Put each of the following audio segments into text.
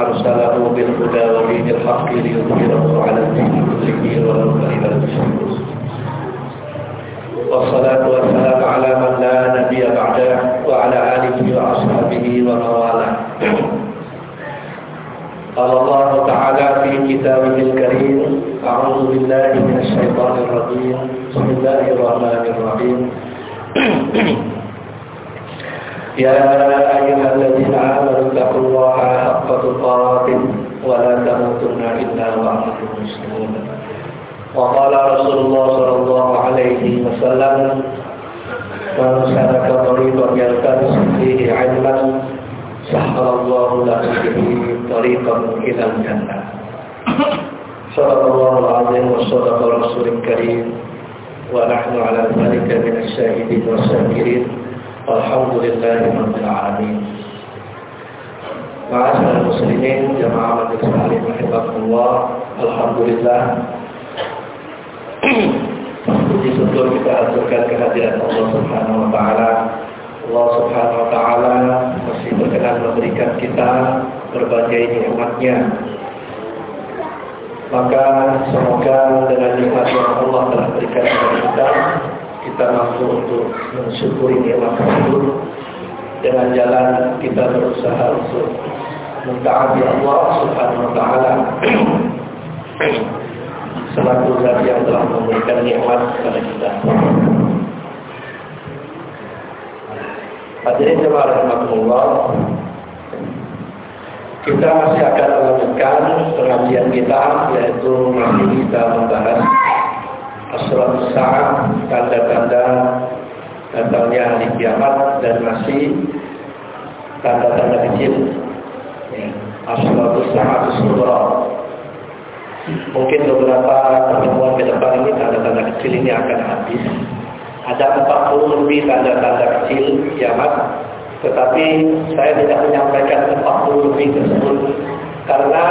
أرسله بالهدى ودين الحق ليظهره على الدين كله ولو كره المشركون. والصلاة والسلام على من لا نبي بعده وعلى آله وأصحابه ومن والاه قال الله تعالى في كتابه الكريم أعوذ بالله من الشيطان الرجيم. بسم الله الرحمن الرحيم. يا أيها الذين آمنوا اتقوا الله حق تقاته ولا تموتن إلا وأنتم مسلمون وقال رسول الله صلى الله عليه وسلم من سلك طريقا يلتمس فيه علما سهل الله له به طريقا إلى الجنة صدق الله العظيم وصدق الرسول الكريم ونحن على ذلك من الشاهدين والشاكرين والحمد لله رب العالمين معاشر المسلمين جماعة مجلس العلم رحمكم الله الحمد لله Puji syukur kita aturkan kehadiran Allah Subhanahu wa taala. Allah Subhanahu wa taala masih berkenan memberikan kita berbagai nikmatnya. Maka semoga dengan nikmat yang Allah telah berikan kepada kita, kita mampu untuk mensyukuri nikmat tersebut. Dengan jalan kita berusaha untuk mentaati Allah Subhanahu wa taala. Selaku zat yang telah memberikan nikmat kepada kita. Hadirin jemaah rahmatullah, kita masih akan melanjutkan pengajian kita yaitu masih kita membahas asrat saat tanda-tanda datangnya hari kiamat dan masih tanda-tanda kecil asrat saat surat Mungkin beberapa pertemuan ke depan ini tanda-tanda kecil ini akan habis. Ada 40 lebih tanda-tanda kecil kiamat, tetapi saya tidak menyampaikan 40 lebih tersebut karena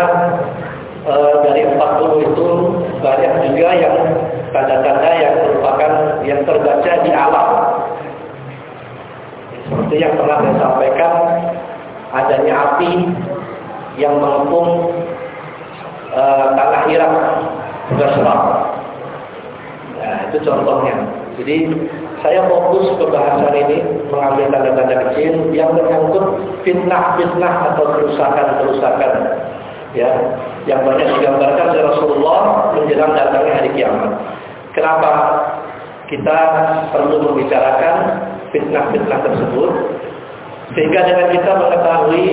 e, dari 40 itu banyak juga yang tanda-tanda yang merupakan yang terbaca di alam. Seperti yang pernah saya sampaikan, adanya api yang mengepung uh, tanah Irak berserang. Nah, itu contohnya. Jadi saya fokus ke bahasan ini mengambil tanda-tanda kecil yang menyangkut fitnah-fitnah atau kerusakan-kerusakan ya yang banyak digambarkan oleh Rasulullah menjelang datangnya hari kiamat. Kenapa kita perlu membicarakan fitnah-fitnah tersebut? Sehingga dengan kita mengetahui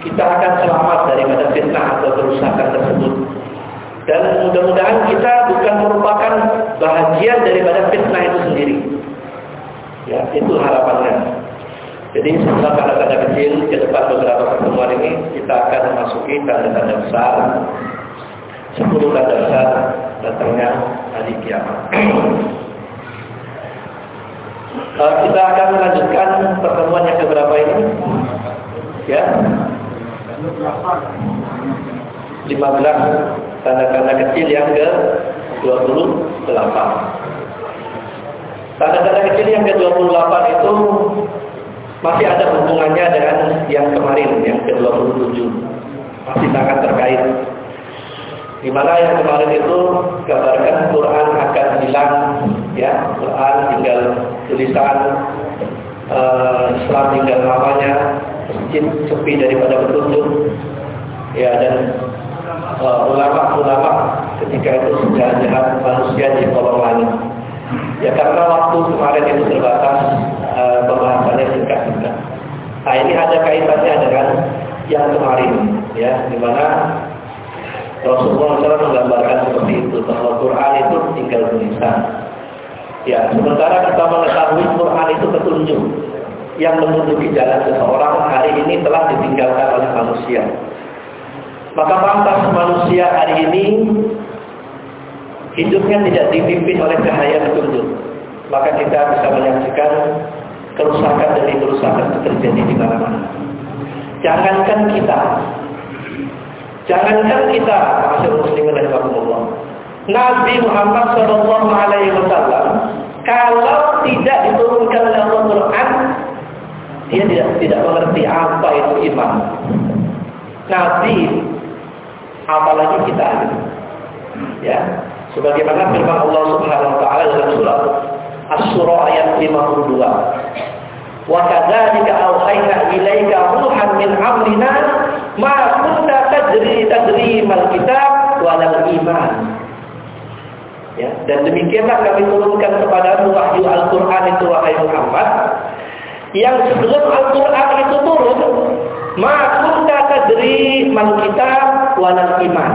kita akan selamat daripada fitnah atau kerusakan tersebut. Dan mudah-mudahan kita bukan merupakan bahagian daripada fitnah itu sendiri. Ya, itu harapannya. Jadi setelah tanda-tanda kecil ke depan beberapa pertemuan ini kita akan memasuki tanda-tanda besar. Sepuluh tanda besar datangnya hari kiamat. Uh, kita akan melanjutkan pertemuan yang keberapa ini? Ya, 15 tanda-tanda kecil yang ke 28 tanda-tanda kecil yang ke 28 itu masih ada hubungannya dengan yang kemarin yang ke 27 masih sangat terkait. Di mana yang kemarin itu gambarkan Quran akan hilang ya. Quran tinggal tulisan uh, Islam tinggal namanya masjid sepi daripada petunjuk. Ya dan uh, ulama-ulama ketika itu sudah jahat manusia di kolong langit. Ya karena waktu kemarin itu terbatas uh, pembahasannya singkat juga nah ini ada kaitannya dengan yang kemarin ya di mana Rasulullah SAW menggambarkan seperti itu bahwa Quran itu tinggal tulisan Ya, sementara kita mengetahui Quran itu petunjuk yang menunjuki jalan seseorang hari ini telah ditinggalkan oleh manusia. Maka pantas manusia hari ini hidupnya tidak dipimpin oleh cahaya petunjuk. Maka kita bisa menyaksikan kerusakan demi kerusakan itu terjadi di mana-mana. Jangankan kita, jangankan kita, masih muslimin rahimahullah. Nabi Muhammad Shallallahu Alaihi Wasallam kalau tidak diturunkan oleh Allah Quran, dia tidak tidak mengerti apa itu iman. Nabi, apalagi kita, ya. Sebagaimana firman Allah Subhanahu Wa Taala dalam surat As-Surah ayat 52. Wa kadzalika auhayna ilaika ruhan min amrina ma kunta tadri tadri mal kitab walal iman. Ya, dan demikianlah kami turunkan kepada wahyu Al-Quran itu wahai Muhammad. Yang sebelum Al-Quran itu turun, kunta tadri mal kitab walal iman.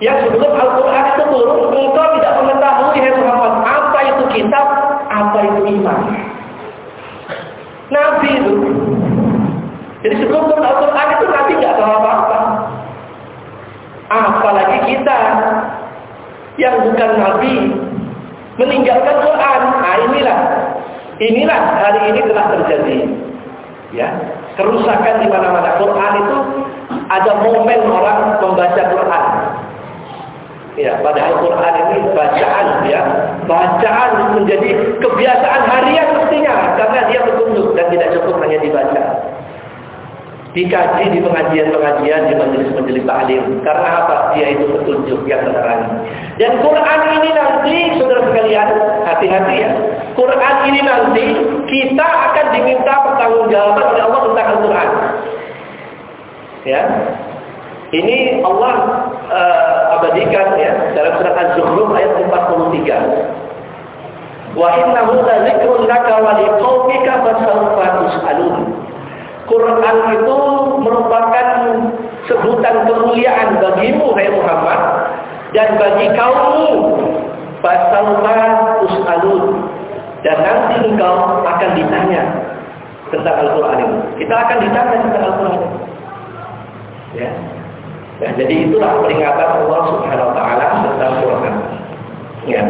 Yang sebelum Al-Quran itu turun, engkau tidak mengetahui hai Muhammad apa itu kitab, apa itu iman. Nabi itu. Jadi sebelum turun Al-Quran itu Nabi tidak tahu apa-apa. Apalagi kita yang bukan nabi meninggalkan Quran. Nah, inilah inilah hari ini telah terjadi. Ya, kerusakan di mana-mana. Quran itu ada momen orang membaca Quran. Ya, padahal Quran ini bacaan ya, bacaan menjadi kebiasaan harian mestinya karena dia petunjuk dan tidak cukup hanya dibaca dikaji di pengajian-pengajian di majelis-majelis taklim karena apa? Dia itu petunjuk yang menerangi dan Quran ini nanti saudara sekalian hati-hati ya. Quran ini nanti kita akan diminta pertanggungjawaban oleh Allah tentang Al-Quran. Ya. Ini Allah uh, abadikan ya dalam surat Az-Zukhruf ayat 43 wa innahu la zikrun laka wa liqaumika fasawfa tus'alun Quran itu merupakan sebutan kemuliaan bagimu hai Muhammad dan bagi kaummu fasalma us'alun dan nanti engkau akan ditanya tentang Al-Quran ini. Kita akan ditanya tentang Al-Quran. Ya. Nah, jadi itulah peringatan Allah Subhanahu wa taala tentang Quran. Ya.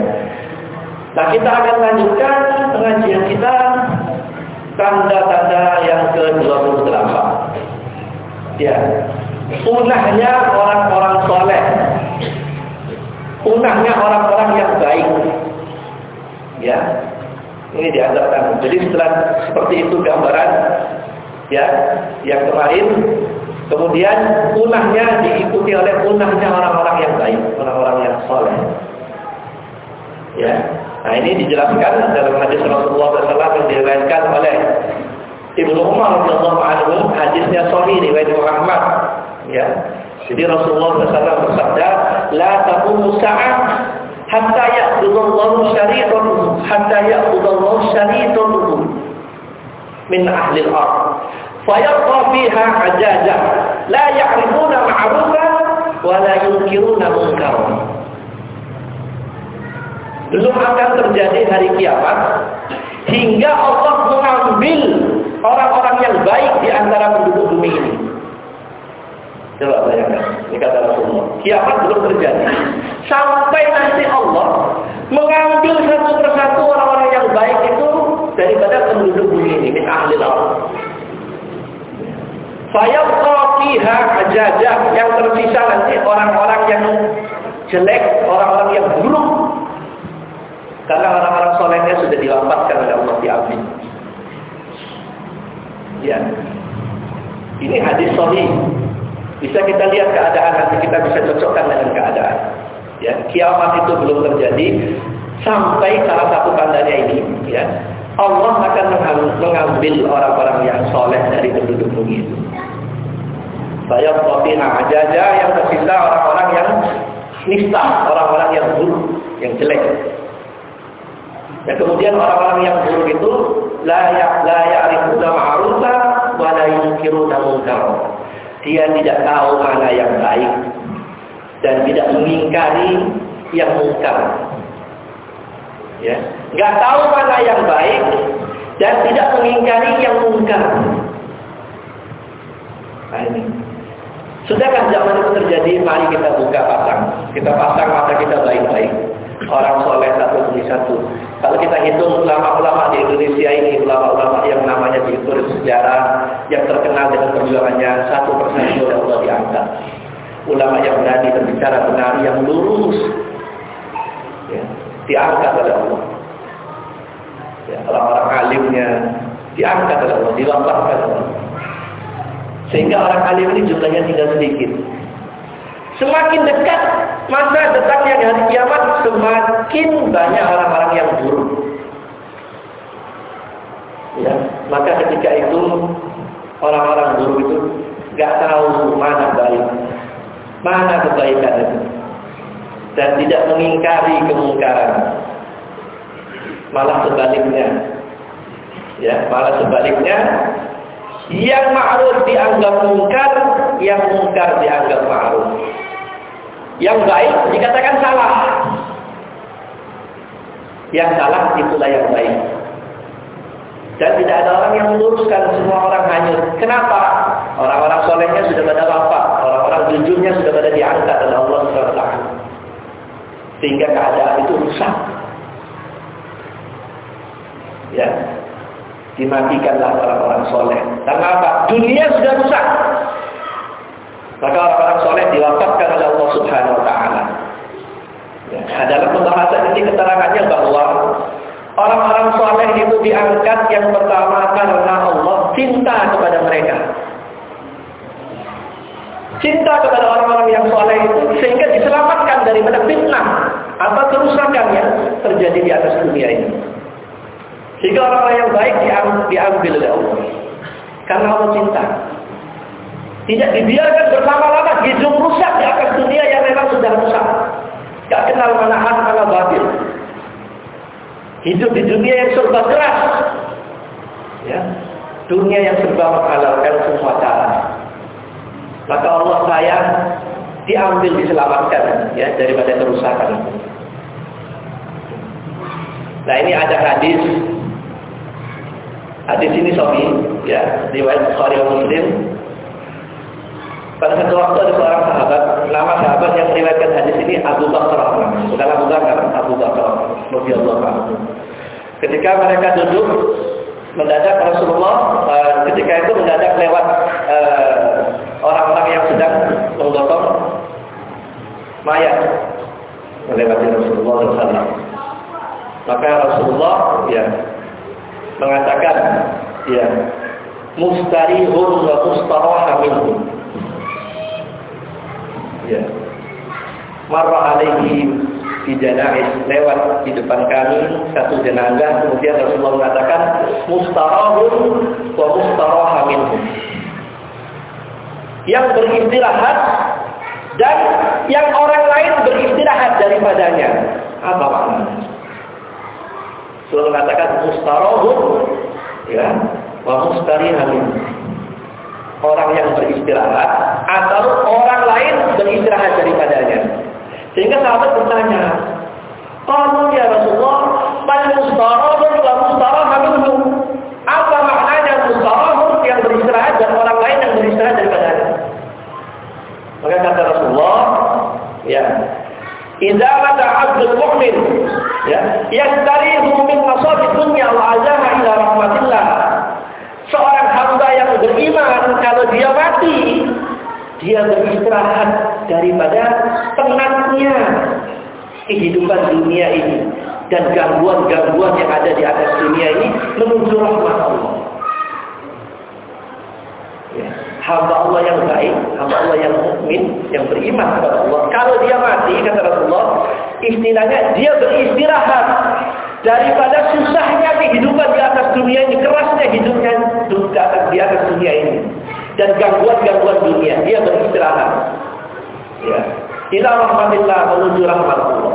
Nah, kita akan lanjutkan pengajian kita tanda-tanda yang ke-28. Ya. Punahnya orang-orang soleh. Punahnya orang-orang yang baik. Ya. Ini diantarkan. Jadi setelah seperti itu gambaran ya yang kemarin kemudian punahnya diikuti oleh punahnya orang-orang yang baik, orang-orang yang soleh. Ya. Nah ini dijelaskan dalam hadis Rasulullah SAW yang diriwayatkan oleh Ibnu Umar radhiyallahu anhu. Hadisnya sahih riwayat Muhammad ya. Jadi Rasulullah SAW bersabda la taqumu sa'ah hatta ya'khudallahu syari'atan hatta ya'khudallahu syari'atan min ahli al-ard. Fayabqa fiha ajaja la ya'rifuna ma'rufan wa la yunkiruna munkaran belum akan terjadi hari kiamat hingga Allah mengambil orang-orang yang baik di antara penduduk bumi ini. Coba bayangkan, ini kata Rasulullah. Kiamat belum terjadi. Sampai nanti Allah mengambil satu persatu orang-orang yang baik itu daripada penduduk bumi ini, min ahli Allah. Saya fiha ajajah yang tersisa nanti orang-orang yang jelek, orang-orang yang buruk karena orang-orang solehnya sudah dilampatkan oleh Allah diambil. Ya. Ini hadis sahih. Bisa kita lihat keadaan nanti kita bisa cocokkan dengan keadaan. Ya, kiamat itu belum terjadi sampai salah satu tandanya ini, ya. Allah akan mengambil orang-orang yang soleh dari penduduk bumi itu. Saya aja ajaja yang tersisa orang-orang yang nista, orang-orang yang buruk, yang jelek. Dan kemudian orang-orang yang buruk itu layak layak ya'rifuna ma'rufa wa la yunkiruna munkar. Dia tidak tahu mana yang baik dan tidak mengingkari yang mungkar. Ya, nggak tahu mana yang baik dan tidak mengingkari yang mungkar. Nah ini. Sudahkah zaman itu terjadi? Mari kita buka pasang. Kita pasang mata kita baik-baik. Orang soleh satu demi satu. Kalau kita hitung ulama-ulama di Indonesia ini, ulama-ulama yang namanya dihitung sejarah, yang terkenal dengan perjuangannya, satu persatu oleh Allah diangkat. Ulama yang berani berbicara benar, yang lurus, ya, diangkat oleh Allah. Ya, orang-orang alimnya diangkat oleh Allah, diwakafkan oleh Allah. Sehingga orang alim ini jumlahnya tidak sedikit. Semakin dekat masa dekatnya hari kiamat, semakin banyak orang-orang yang buruk. Ya, maka ketika itu orang-orang buruk itu nggak tahu mana baik, mana kebaikan itu, dan tidak mengingkari kemungkaran. Malah sebaliknya, ya, malah sebaliknya yang ma'ruf dianggap mungkar, yang mungkar dianggap ma'ruf. Yang baik dikatakan salah. Yang salah itulah yang baik. Dan tidak ada orang yang meluruskan semua orang hanyut. Kenapa? Orang-orang solehnya sudah pada wafat. Orang-orang jujurnya sudah pada diangkat oleh Allah SWT. Sehingga keadaan itu rusak. Ya, dimatikanlah orang-orang soleh. Karena apa? Dunia sudah rusak. Maka orang-orang soleh diwafatkan oleh Allah Subhanahu Wa Taala. Ya, dalam pembahasan ini keterangannya bahwa orang-orang soleh itu diangkat yang pertama karena Allah cinta kepada mereka. Cinta kepada orang-orang yang soleh itu sehingga diselamatkan daripada fitnah atau kerusakan yang terjadi di atas dunia ini. Sehingga orang-orang yang baik diambil oleh Allah. Karena Allah cinta. Tidak dibiarkan bersama-lama hidung rusak di atas dunia yang memang sudah rusak. Tidak kenal mana hak, mana batil. Hidup di dunia yang serba keras. Ya. Dunia yang serba menghalalkan semua cara. Maka Allah sayang diambil diselamatkan ya daripada kerusakan. Nah ini ada hadis Hadis ini sahih, ya, riwayat Bukhari Muslim. Pada satu waktu ada seorang sahabat, nama sahabat yang meriwayatkan hadis ini Abu Bakar. Bukan Abu Bakar, Abu Bakar. Radhiyallahu anhu. Ketika mereka duduk mendadak Rasulullah uh, ketika itu mendadak lewat eh, orang-orang yang sedang menggotong mayat melewati Rasulullah SAW. Maka Rasulullah ya mengatakan ya mustarihun wa mustaraha minhu ya marra alaihi di janais lewat di depan kami satu jenazah. Kemudian Rasulullah mengatakan mustarahun wa mustaraha minhu yang beristirahat dan yang orang lain beristirahat daripadanya. Apa maknanya? Surah mengatakan mustarahun ya, wa mustarihamin. Orang yang beristirahat atau orang lain beristirahat daripadanya. Sehingga sahabat bertanya, "Qalu ya Rasulullah, man mustarahun wa mustarahamin?" Apa maknanya mustarahun yang beristirahat dan orang lain yang beristirahat daripadanya? Maka kata Rasulullah, ya, Idza mata abdul mu'min ya yastarihu min masabi dunya wa azaha ila rahmatillah. Seorang hamba yang beriman kalau dia mati dia beristirahat daripada penatnya kehidupan dunia ini dan gangguan-gangguan yang ada di atas dunia ini menuju rahmat Allah. Ya hamba Allah yang baik, hamba Allah yang mukmin, yang beriman kepada Allah. Kalau dia mati, kata Rasulullah, istilahnya dia beristirahat daripada susahnya kehidupan di atas dunia ini, kerasnya hidupnya di atas, di atas dunia ini. Dan gangguan-gangguan dunia, dia beristirahat. Ya. Ila rahmatillah menuju rahmat Allah.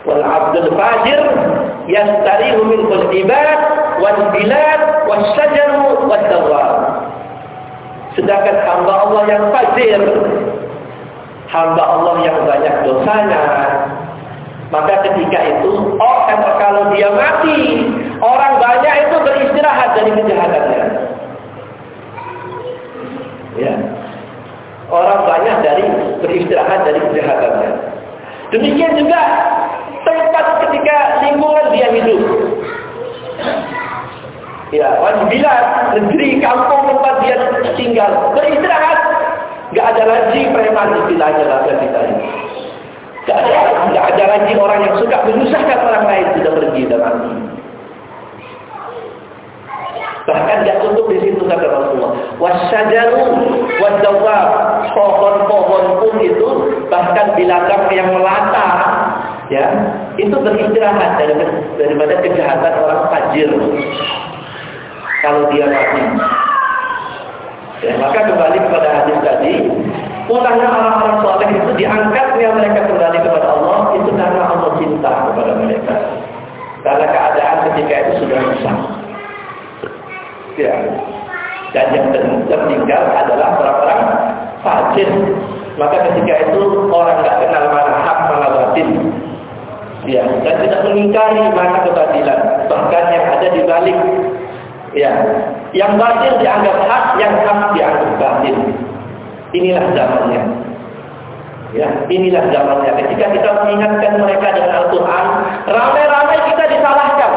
Wal abdul fajir yastarihu min kul ibad wal bilad wal syajaru wal dawar. Sedangkan hamba Allah yang fajir, hamba Allah yang banyak dosanya, Maka ketika itu, oh kalau dia mati, orang banyak itu beristirahat dari kejahatannya. Ya. Orang banyak dari beristirahat dari kejahatannya. Demikian juga tempat ketika lingkungan dia hidup. Ya, bila negeri, kampung tempat dia tinggal beristirahat, nggak ada lagi preman istilahnya lah kita ini. Gak ada, gak ada lagi orang yang suka menyusahkan orang lain sudah pergi dan mati. Bahkan dia tutup di situ kata Rasulullah. Wasyajaru wadawab pohon-pohon pun itu bahkan binatang yang melata ya itu beristirahat daripada, daripada kejahatan orang fajir kalau dia mati. Ya, maka kembali kepada hadis tadi, pulangnya orang-orang soleh itu diangkatnya mereka kembali kepada Allah itu karena Allah cinta kepada mereka. Karena keadaan ketika itu sudah rusak. Ya. Dan yang tertinggal adalah orang-orang fajir. Maka ketika itu orang tidak kenal mana hak mana batin. Ya, dan tidak mengingkari mana kebatilan. Bahkan yang ada di balik Ya, yang batil dianggap hak, yang hak dianggap batil. Inilah zamannya. Ya, inilah zamannya. Ketika kita mengingatkan mereka dengan Al-Quran, ramai-ramai kita disalahkan.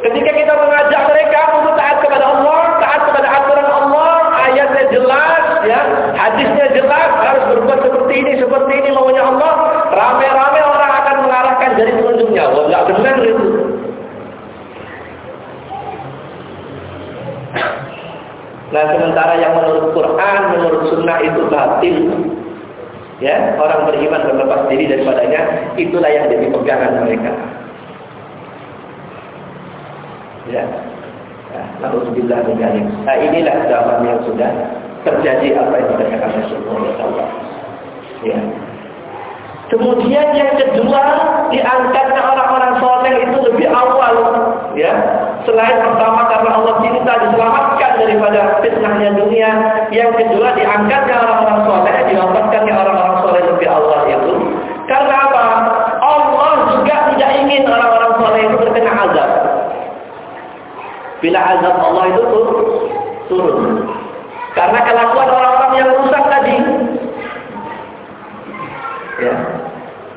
Ketika kita mengajak mereka untuk taat kepada Allah, taat kepada aturan Allah, ayatnya jelas, ya, hadisnya jelas, harus berbuat seperti ini, seperti ini maunya Allah. Ramai-ramai orang akan mengarahkan dari telunjuknya. Wah, nggak benar itu. Nah sementara yang menurut Quran, menurut Sunnah itu batil. Ya, orang beriman berlepas diri daripadanya, itulah yang jadi pegangan mereka. Ya. Alhamdulillah Nah inilah zaman yang sudah terjadi apa yang dikatakan Rasulullah Ya. Kemudian yang kedua diangkatnya orang-orang soleh itu lebih awal, ya. Selain pertama karena Allah cinta diselamatkan daripada fitnahnya dunia, yang kedua diangkatnya orang-orang soleh, diwafatkannya orang-orang soleh lebih awal itu. Karena apa? Allah juga tidak ingin orang-orang soleh itu terkena azab. Bila azab Allah itu turun. Karena kelakuan orang-orang yang rusak tadi, Ya.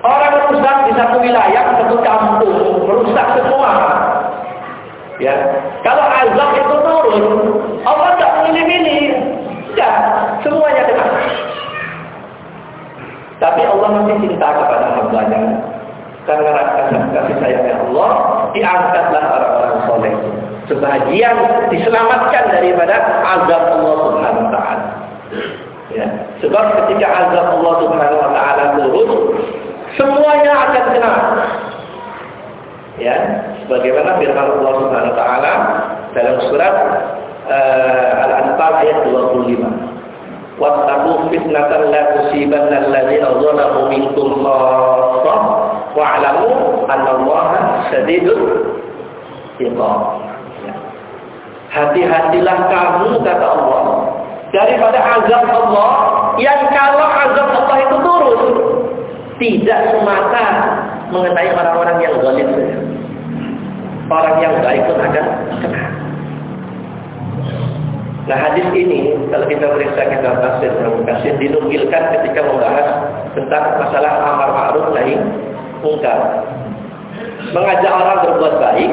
Orang rusak di satu wilayah, satu kampung, merusak semua. Ya. Kalau azab itu turun, Allah tidak milih-milih. Ya, semuanya kena. Tapi Allah masih cinta kepada hambanya. Karena rasa kasih sayangnya Allah, diangkatlah orang-orang soleh. Sebagian diselamatkan daripada azab Allah Subhanahu wa taala. Ya. Sebab ketika azab Allah Subhanahu wa taala turun, semuanya akan kena. Ya, sebagaimana firman Allah Subhanahu wa taala dalam surat uh, Al-Anfal ayat 25. Wattaqu fitnatan la tusibanna alladziina zalamu minkum khassah wa'lamu anna Allaha shadidul iqab. Hati-hatilah kamu kata Allah daripada azab Allah yang kalau azab Allah itu turun tidak semata mengenai orang-orang yang zalim. Orang yang baik pun akan kena. Nah hadis ini kalau kita periksa kita tafsir dan kasih dinukilkan ketika membahas tentang masalah amar ma'ruf nahi mungkar. Mengajak orang berbuat baik,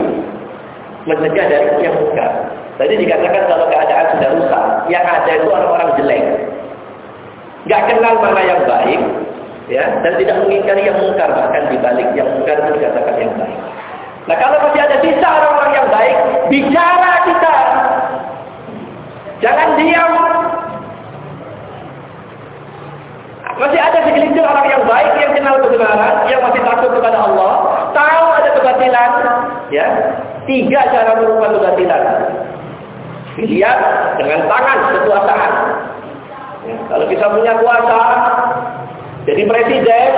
mencegah dari yang mungkar. Tadi dikatakan kalau keadaan sudah rusak, yang ada itu orang-orang jelek. Gak kenal mana yang baik, ya, dan tidak mengingkari yang mungkar, bahkan dibalik yang mungkar itu dikatakan yang baik. Nah kalau masih ada sisa orang-orang yang baik, bicara kita. Jangan diam. Masih ada segelintir orang yang baik yang kenal kebenaran, yang masih takut kepada Allah, tahu ada kebatilan, ya. Tiga cara merubah kebatilan. Dilihat dengan tangan kekuasaan. Ya, kalau kita punya kuasa, jadi presiden,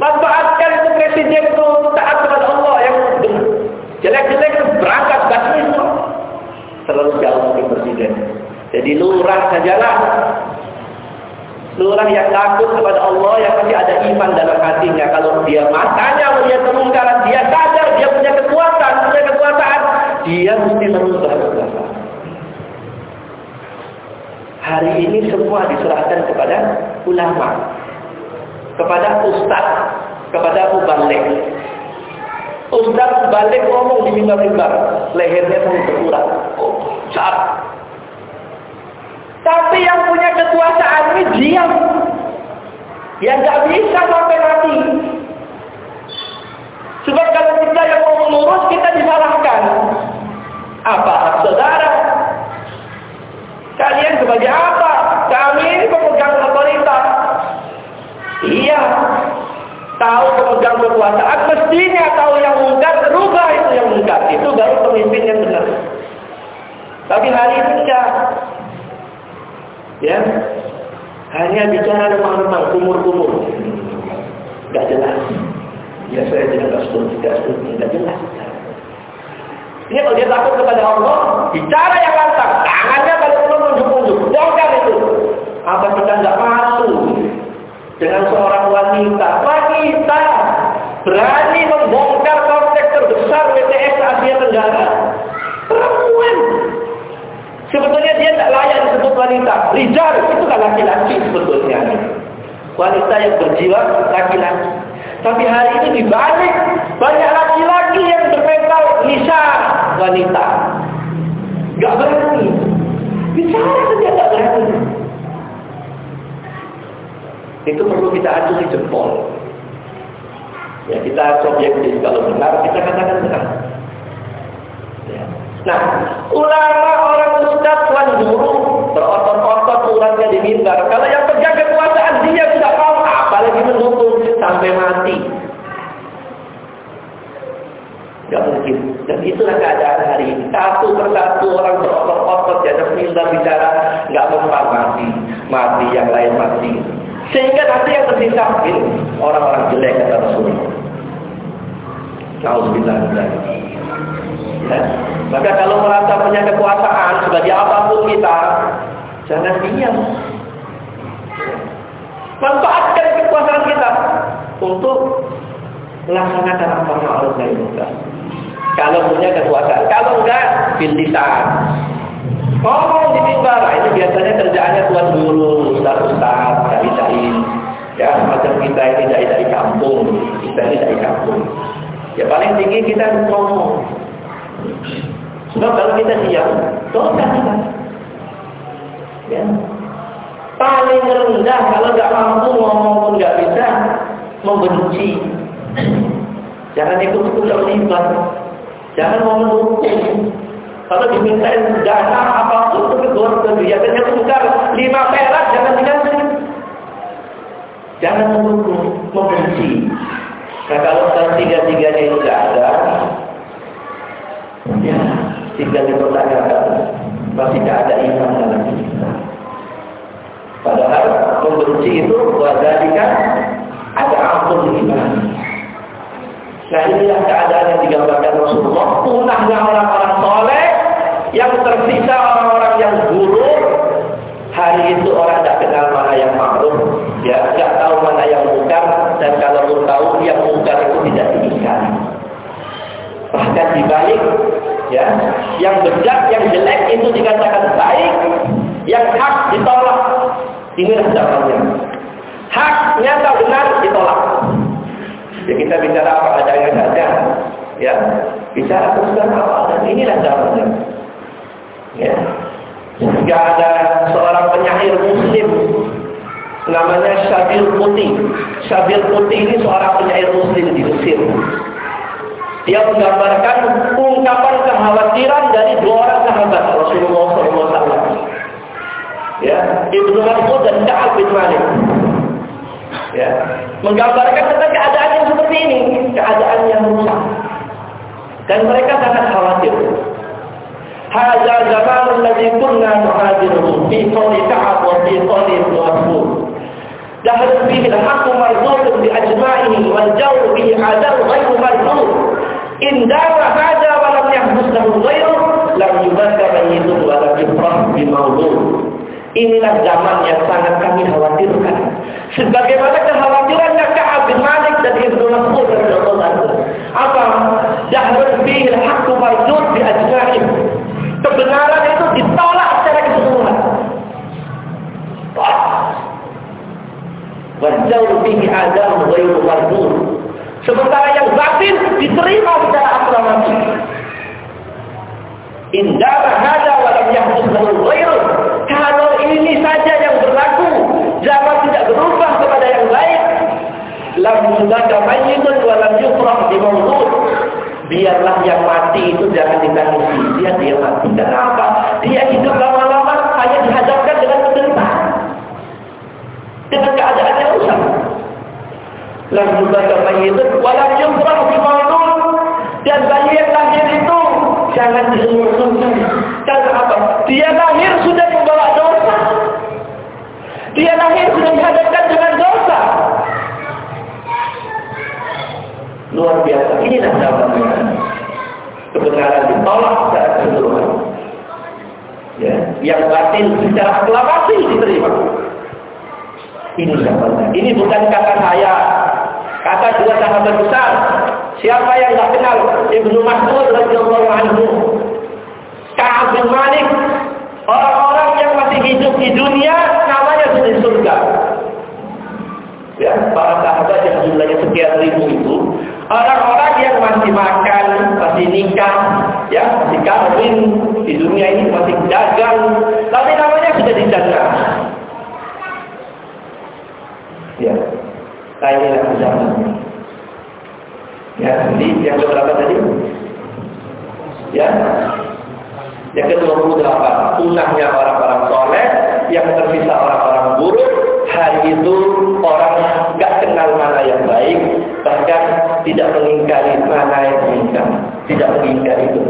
manfaatkan itu presiden itu taat kepada Allah yang jelek-jelek berangkat basmi. Terlalu jauh mungkin presiden. Jadi lurah sajalah. Lurah yang takut kepada Allah yang masih ada iman dalam hatinya. Kalau dia matanya melihat kemungkaran, dia sadar dia punya kekuatan, punya kekuasaan, dia mesti merubah kekuasaan. Hari ini semua diserahkan kepada ulama, kepada ustaz, kepada mubalik. Ustaz balik ngomong di mimbar-mimbar, lehernya sampai berkurang. Oh, tapi yang punya kekuasaan ini diam. Yang nggak bisa sampai mati. Sebab kalau kita yang mau mengurus, kita disalahkan. Apa hak saudara? Kalian sebagai apa? Kami pemegang otoritas. Iya. Tahu pemegang kekuasaan, mestinya tahu yang mungkar, rubah itu yang mungkar. Itu baru pemimpin yang benar. Tapi hari ini enggak ya hanya bicara remang-remang kumur-kumur nggak jelas ya saya tidak setuju tidak setuju nggak jelas ini kalau dia takut kepada Allah bicara yang lantang tangannya kalau perlu unjuk-unjuk bongkar itu apa kita nggak malu dengan seorang wanita wanita berani membongkar komplek terbesar WTS Asia Tenggara perempuan Sebetulnya dia tidak layak disebut wanita. Rijal itu kan laki-laki sebetulnya. Wanita yang berjiwa laki-laki. Tapi hari ini dibalik banyak laki-laki yang bermental nisa wanita. Gak berani. Bicara saja gak berani. Itu perlu kita acungi jempol. Ya kita subjektif kalau benar kita katakan benar. Ya. Nah, ulama orang ustaz tuan guru berotot-otot uratnya di mimbar. Kalau yang pegang kekuasaan dia tidak mau apalagi mendukung sampai mati. Gak mungkin. Dan itulah keadaan hari ini. Satu persatu orang berotot-otot di mimbar bicara nggak mempan mati, mati yang lain mati. Sehingga nanti yang tersisa orang-orang jelek kata Rasulullah. Nauzubillah Ya. Maka kalau merasa punya kekuasaan sebagai apa pun kita, jangan diam. Manfaatkan kekuasaan kita untuk melaksanakan apa yang harus dilakukan. Kalau punya kekuasaan, kalau enggak, bilisan. Ngomong di mimbar, ini biasanya kerjaannya tuan guru, ustaz ustaz, dari ya macam kita ini dari dari kampung, kita ini dari kampung. Ya paling tinggi kita ngomong, Sebab kalau kita diam, dosa kita. Ya. Paling rendah kalau nggak mampu ngomong pun nggak bisa membenci. Jangan ikut-ikut terlibat. Jangan mau mendukung. Kalau diminta dana apa pun itu keluar kegiatannya tukar lima perak jangan. Jangan mendukung, membenci. Nah kalau tiga-tiganya itu tidak ada, Ya, tinggal dipertanyakan masih tidak ada iman dalam kita. Padahal membenci itu wajibkan ada ampun iman. Nah inilah keadaan yang digambarkan Rasulullah. Punahnya orang-orang soleh yang tersisa orang-orang yang buruk. Hari itu orang tidak kenal mana yang makhluk. Ya, dibalik, ya, yang bejat, yang jelek itu dikatakan baik, yang hak ditolak. Inilah zamannya. Hak nyata benar ditolak. Ya kita bicara apa adanya saja, ya, bicara terus apa adanya. Inilah zamannya. Ya. Jika ada seorang penyair muslim namanya Syabil Putih. Syabil Putih ini seorang penyair muslim di Mesir. Dia menggambarkan ungkapan kekhawatiran dari dua orang sahabat Rasulullah SAW. Ya, Ibnu Mas'ud dan Ka'ab bin Malik. Ya, menggambarkan tentang keadaan yang seperti ini, keadaan yang rusak. Dan mereka sangat khawatir. Hadza zamanul ladzi kunna nuhadiruhu fi qawli Ka'ab wa fi qawli Ibnu Mas'ud. Dahal fihi al-haqqu mardudun bi ajma'ihi wal jawru bihi 'adal ghayru dawa hada wa lam yahbus lahu ghairu lam yubaka mayyitun wa lam yufrah bi maulud. Inilah zaman yang sangat kami khawatirkan. Sebagaimana kekhawatirannya Ka'ab bin Malik dan Ibnu Mas'ud radhiyallahu anhu. Apa? Dahrun fihi al-haqqu mardud bi ajma'in. Kebenaran itu ditolak secara keseluruhan. Wajauh fihi adam ghairu mardud. Sementara yang batin diterima secara aklamasi. Indara hada walam yahdus lahu ghairu. Kalau ini saja yang berlaku, zaman tidak berubah kepada yang lain. Lam yudaka mayyitun wa lam yufrah di mawdud. Biarlah yang mati itu jangan ditangisi. Dia dia mati. Kenapa? Dia hidup lama-lama hanya dihadapkan dengan penderitaan. Dengan keadaan yang rusak. Lam yudaka mayyitun wa lam yufrah di mawdud. Dan bayi yang lahir itu jangan diseluruhkan. Karena apa? Dia lahir sudah membawa dosa. Dia lahir sudah dihadapkan dengan dosa. Luar biasa. Inilah zamannya. Kebenaran ditolak secara keseluruhan. Ya. Yang batin secara aklamasi diterima. Ini zamannya. Ini bukan kata saya. Kata dua sahabat besar. Siapa yang tak kenal? Ibnu Mas'ud radhiyallahu anhu. Ka'ab bin Malik. Orang-orang yang masih hidup di dunia namanya sudah di surga. Ya, para sahabat yang jumlahnya sekian ribu itu orang-orang yang masih makan, masih nikah, ya, masih kawin di dunia ini masih dagang, tapi namanya sudah di jannah. Ya, nah inilah zaman. Ya, jadi yang keberapa tadi? Ya, yang ke-28, punahnya orang-orang soleh, yang tersisa orang-orang buruk, hari itu orang gak kenal mana yang baik, bahkan tidak mengingkari mana yang meninggal, tidak mengingkari itu.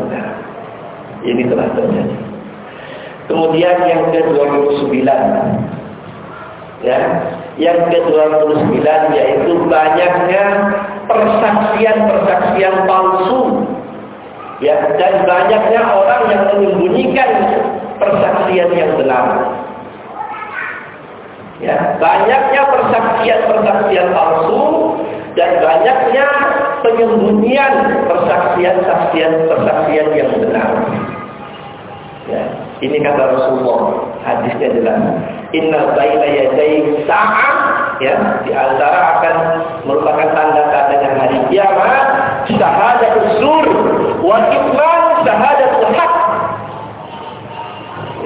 Ini telah terjadi. Kemudian yang ke-29, ya, yang ke-29 yaitu banyaknya persaksian-persaksian palsu. Ya dan banyaknya orang yang menyembunyikan persaksian yang benar. Ya banyaknya persaksian-persaksian palsu dan banyaknya penyembunyian persaksian-persaksian persaksian yang benar. Ya ini kata Rasulullah hadisnya jelas. Inna baina yaday sa'ah ya di antara akan merupakan hari kiamat syahadat usur wa ikmal syahadatul haq.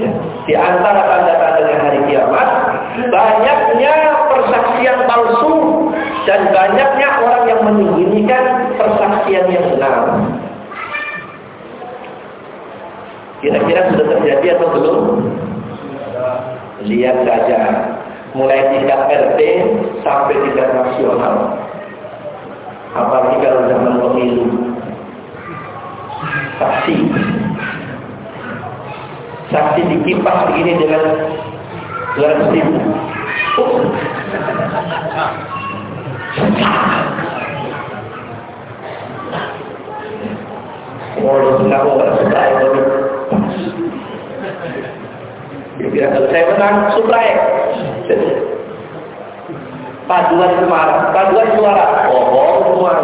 Ya. di antara tanda-tanda hari kiamat banyaknya persaksian palsu dan banyaknya orang yang menyembunyikan persaksian yang benar. Kira-kira sudah terjadi atau belum? Lihat saja. Mulai tingkat RT sampai tingkat nasional apalagi kalau zaman pemilu saksi saksi dikipas begini dengan 200 ribu oh. Oh, kenapa nggak suka itu? Kira saya menang, suplai. Paduan suara, paduan suara, oh, oh semua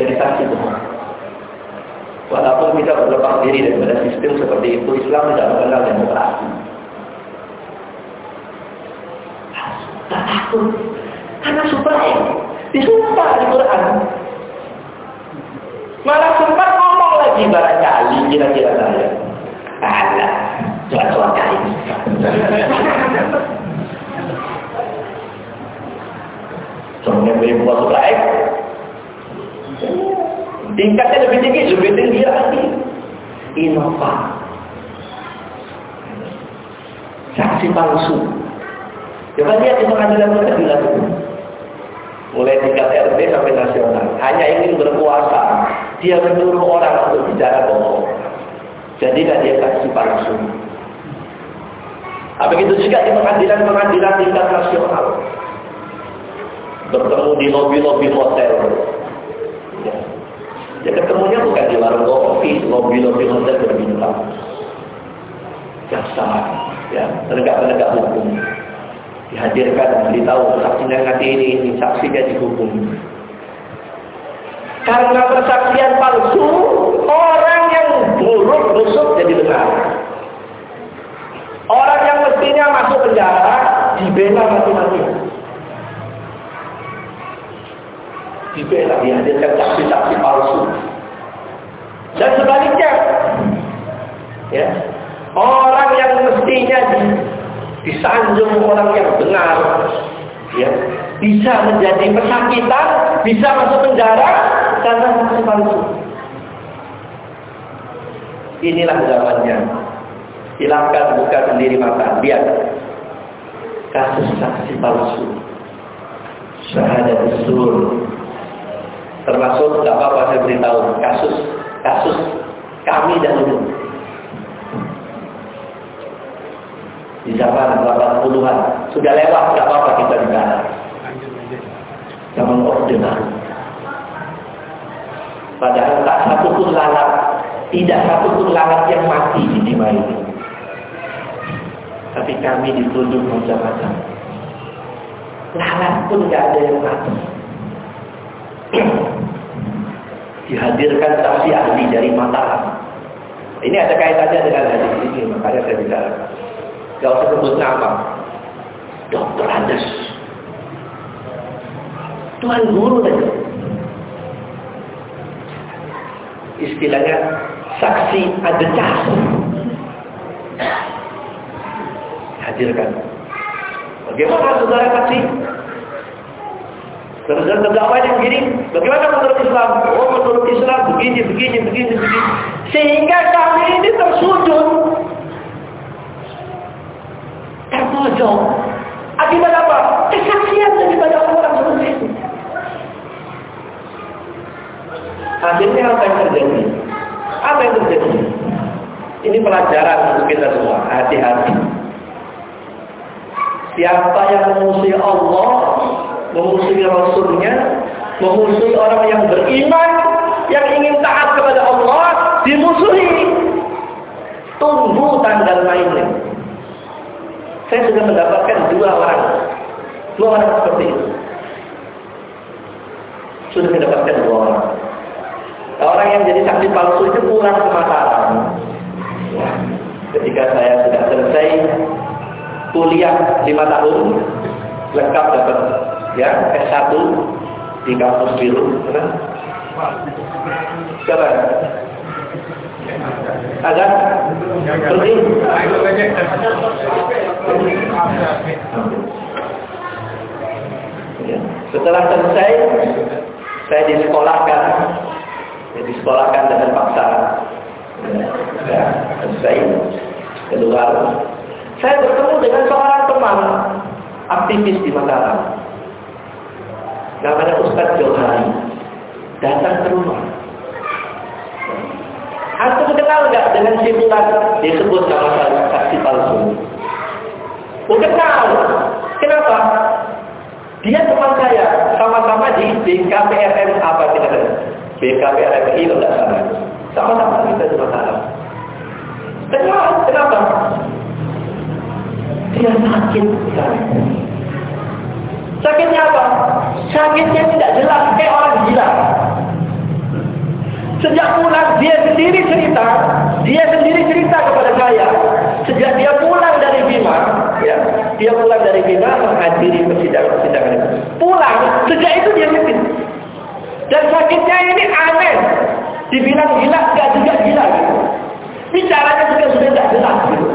jadi saksi semua. Walaupun kita berlepas diri daripada sistem seperti itu, Islam tidak mengenal demokrasi. Tak takut, karena suplai. Disumpah di Quran. Malah sempat ngomong lagi barangkali kira-kira saya. Alah, cuaca Soalnya boleh buat. Tingkatnya lebih tinggi, lebih tinggi lagi. Inovasi. Saksi palsu. Coba lihat di pengadilan pengadilan itu. Mulai tingkat RT sampai nasional. Hanya ingin berkuasa. Dia menyuruh orang untuk bicara bohong. Jadilah dia saksi palsu. Nah, begitu juga di pengadilan-pengadilan tingkat nasional. Bertemu di lobi-lobi hotel. Ya. ya ketemunya bukan di warung kopi, lobi-lobi hotel berbintang. Jaksa ya penegak-penegak hukum dihadirkan dan beritahu saksinya nanti ini, ini saksinya dihukum. Karena persaksian palsu, orang yang buruk busuk jadi benar. Orang yang mestinya masuk penjara dibela mati-mati. Dibela dihadirkan saksi-saksi palsu. Dan sebaliknya, ya, orang yang mestinya disanjung orang yang benar, ya, bisa menjadi pesakitan, bisa masuk penjara karena saksi palsu. Inilah zamannya. Silahkan buka sendiri mata, lihat kasus saksi palsu, syahadat sur, termasuk tidak apa-apa saya beritahu kasus kasus kami dahulu di zaman 80-an. Sudah lewat, tidak apa-apa kita bicara. Zaman Orde Baru. Padahal tak satu pun lalat, tidak satu pun lalat yang mati di lima ini. Tapi kami dituduh macam-macam. Lalat pun tidak ada yang mati. Dihadirkan saksi ahli dari Mataram. Ini ada kaitannya dengan hadis ini, makanya saya bicara. Gak usah sebut nama. Dokter Andes. Tuhan guru saja. Istilahnya saksi ada. Hadirkan. Bagaimana saudara saksi? Saudara terdakwa yang begini, bagaimana menurut Islam? Oh menurut Islam begini, begini, begini, begini. Sehingga kami ini tersujud terpojok. Akibat apa? Kesaksian daripada orang seperti itu. Akhirnya apa yang terjadi? Apa yang terjadi? Ini pelajaran untuk kita semua. Hati-hati. Siapa yang memusuhi Allah, memusuhi Rasulnya, memusuhi orang yang beriman, yang ingin taat kepada Allah, dimusuhi. Tunggu tanggal mainnya. Saya sudah mendapatkan dua orang. Dua orang seperti itu. Sudah mendapatkan dua orang. Nah, orang yang jadi saksi palsu itu pulang ke Mataram. Ya. Ketika saya sudah selesai kuliah lima tahun, lengkap dapat ya S1 di kampus biru. Nah, Siapa? Agak seperti ya. Setelah selesai, saya disekolahkan, ya, disekolahkan dengan paksa. Ya, selesai keluar. Saya bertemu dengan seorang teman aktivis di Mataram. Namanya Ustadz Johari. Datang ke rumah. Antum kenal nggak dengan si Fulan disebut nama saksi palsu? Oh kenal. Kenapa? Dia teman saya, sama-sama di BKPRM apa kita kata? BKPRMI kalau tidak salah. Sama-sama kita di Mataram. Kenal, kenapa? Dia sakit Sakitnya apa? Sakitnya tidak jelas, kayak orang gila. Sejak pulang dia sendiri cerita, dia sendiri cerita kepada saya. Sejak dia pulang dari Bima, ya, dia pulang dari Bima menghadiri persidangan-persidangan itu. Pulang, sejak itu dia miskin. Dan sakitnya ini aneh. Dibilang gila, gak juga gila gitu. Bicaranya juga sudah tidak jelas gitu.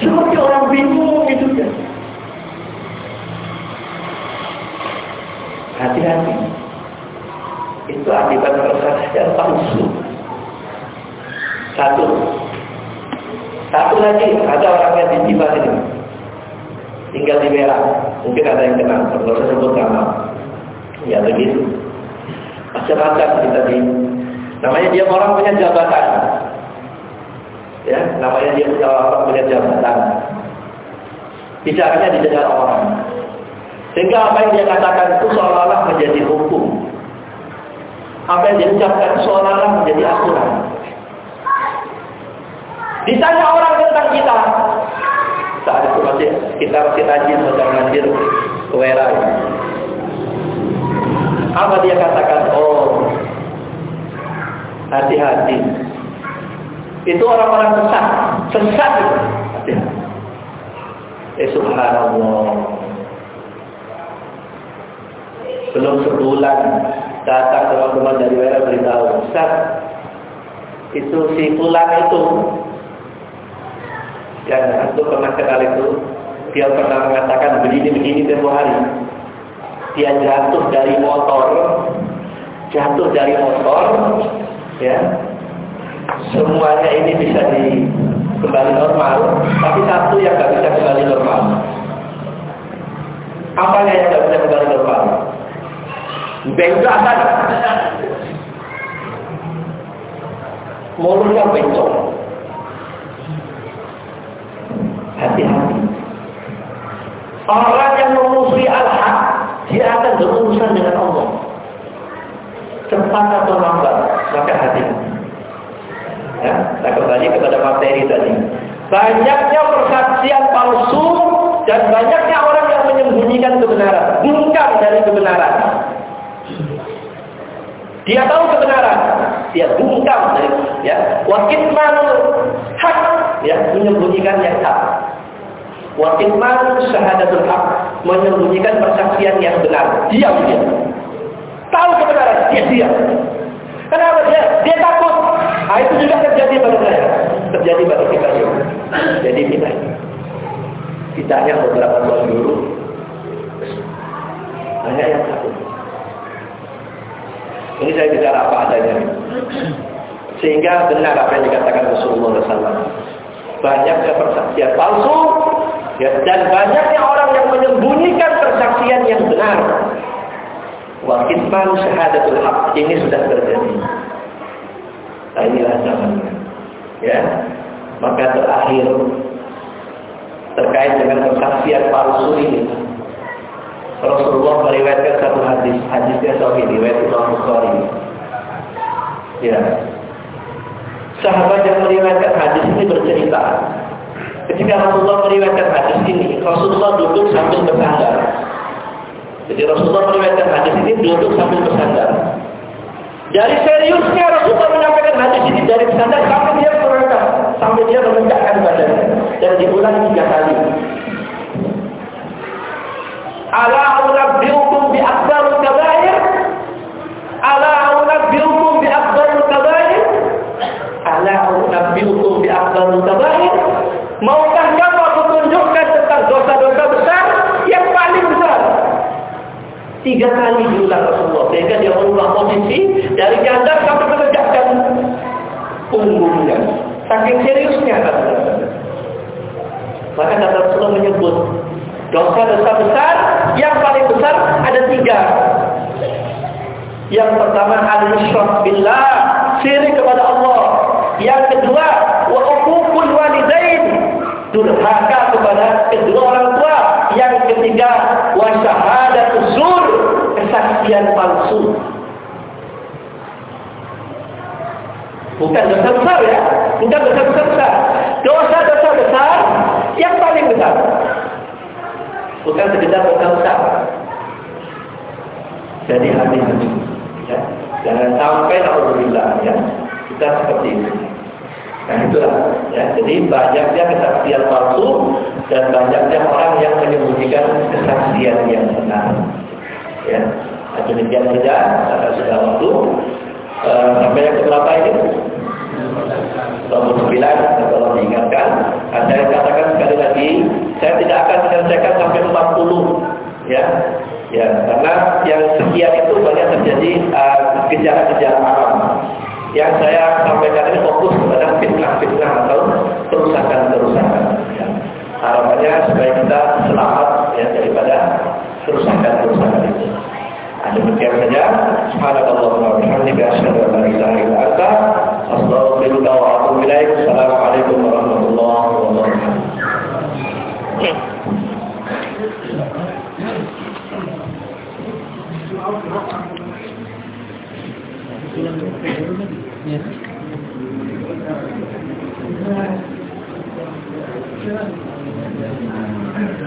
Seperti orang bingung gitu ya. Hati-hati itu akibat persaksian palsu. Satu. Satu lagi, ada orang yang di ini. Tinggal di merah. Mungkin ada yang kenal, kalau saya sebut nama. Ya begitu. Macam-macam kita di namanya dia orang punya jabatan. Ya, namanya dia orang punya jabatan. Bicaranya didengar orang. Sehingga apa yang dia katakan itu seolah-olah menjadi hukum apa yang diucapkan seolah-olah menjadi aturan. Ditanya orang tentang kita, saat itu masih kita masih rajin sedang ngajar kewera. Apa dia katakan? Oh, hati-hati. Itu orang-orang sesat, sesat. Eh subhanallah. Belum sebulan datang teman-teman dari Wera beritahu, Ustaz, itu si Fulan itu. Yang aku pernah kenal itu dia pernah mengatakan begini-begini tempo hari. Dia jatuh dari motor jatuh dari motor ya. Semuanya ini bisa di kembali normal tapi satu yang nggak bisa kembali normal. Apa yang nggak bisa kembali normal bengkakan mulutnya bencong. Hati-hati. Orang yang memusuhi al-haq dia akan berurusan dengan Allah. Cepat atau lambat maka hati-hati ya, kita kembali kepada materi tadi. Banyaknya persaksian palsu dan banyaknya orang yang menyembunyikan kebenaran bungkam dari kebenaran dia tahu kebenaran, dia bungkam dari ya. Wakitman hak, ya menyembunyikan yang hak. Wakitman syahadatul hak, menyembunyikan persaksian yang benar. Diam dia. Tahu kebenaran, dia diam. Kenapa dia? Dia takut. Nah, itu juga terjadi pada saya. Terjadi pada kita juga. Jadi kita kita yang beberapa tahun dulu banyak yang takut. Ini saya bicara apa adanya. Sehingga benar apa yang dikatakan Rasulullah SAW. Banyaknya persaksian palsu ya, dan banyaknya orang yang menyembunyikan persaksian yang benar. Wa kitman syahadatul haq ini sudah terjadi. Nah, inilah zamannya. Ya. Maka terakhir terkait dengan persaksian palsu ini Rasulullah meriwayatkan satu hadis, hadisnya sahih riwayat Imam Bukhari. Ya. Sahabat yang meriwayatkan hadis ini bercerita, ketika Rasulullah meriwayatkan hadis ini, Rasulullah duduk sambil bersandar. Jadi Rasulullah meriwayatkan hadis ini duduk sambil bersandar. Dari seriusnya Rasulullah menyampaikan hadis ini dari bersandar sampai dia merangkak, sampai dia menegakkan badannya dan diulang tiga kali. Ala unabbiukum bi akbarul kabair? Ala unabbiukum bi akbarul kabair? Ala unabbiukum bi akbarul kabair? Maukah kamu aku tunjukkan tentang dosa-dosa besar yang paling besar? Tiga kali diulang Rasulullah. Sehingga dia merubah posisi dari janda sampai menegakkan punggungnya. Saking seriusnya kata Maka kata Rasulullah menyebut Dosa-dosa besar yang paling besar ada tiga. Yang pertama al-musyrak billah, syirik kepada Allah. Yang kedua, wa uququl walidain, durhaka kepada kedua orang tua. Yang ketiga, wa syahadatuz zur, kesaksian palsu. Bukan dosa besar ya, bukan dosa besar. Dosa-dosa besar yang paling besar bukan sekedar berdosa. Jadi hati-hati, ya. Jangan sampai alhamdulillah ya kita seperti itu. Nah itulah ya. Jadi banyaknya kesaksian palsu dan banyaknya orang yang menyembunyikan kesaksian yang benar. Ya. Nah, demikian saja karena sudah waktu. Uh, sampai yang keberapa ini? 29 kalau diingatkan. Saya katakan sekali lagi, saya tidak akan menyelesaikan sampai 40 ya. Ya, karena yang sekian itu banyak terjadi uh, gejala-gejala uh, alam. Yang saya sampaikan ini fokus kepada fitnah-fitnah atau kerusakan-kerusakan. Ya. Harapannya supaya kita selamat ya daripada kerusakan-kerusakan itu. Nah, demikian saja. Subhanallah wa bihamdika asyhadu la ilaha illa anta astaghfiruka wa atubu ilaik. Assalamualaikum warahmatullahi wabarakatuh. Okay. Yeah.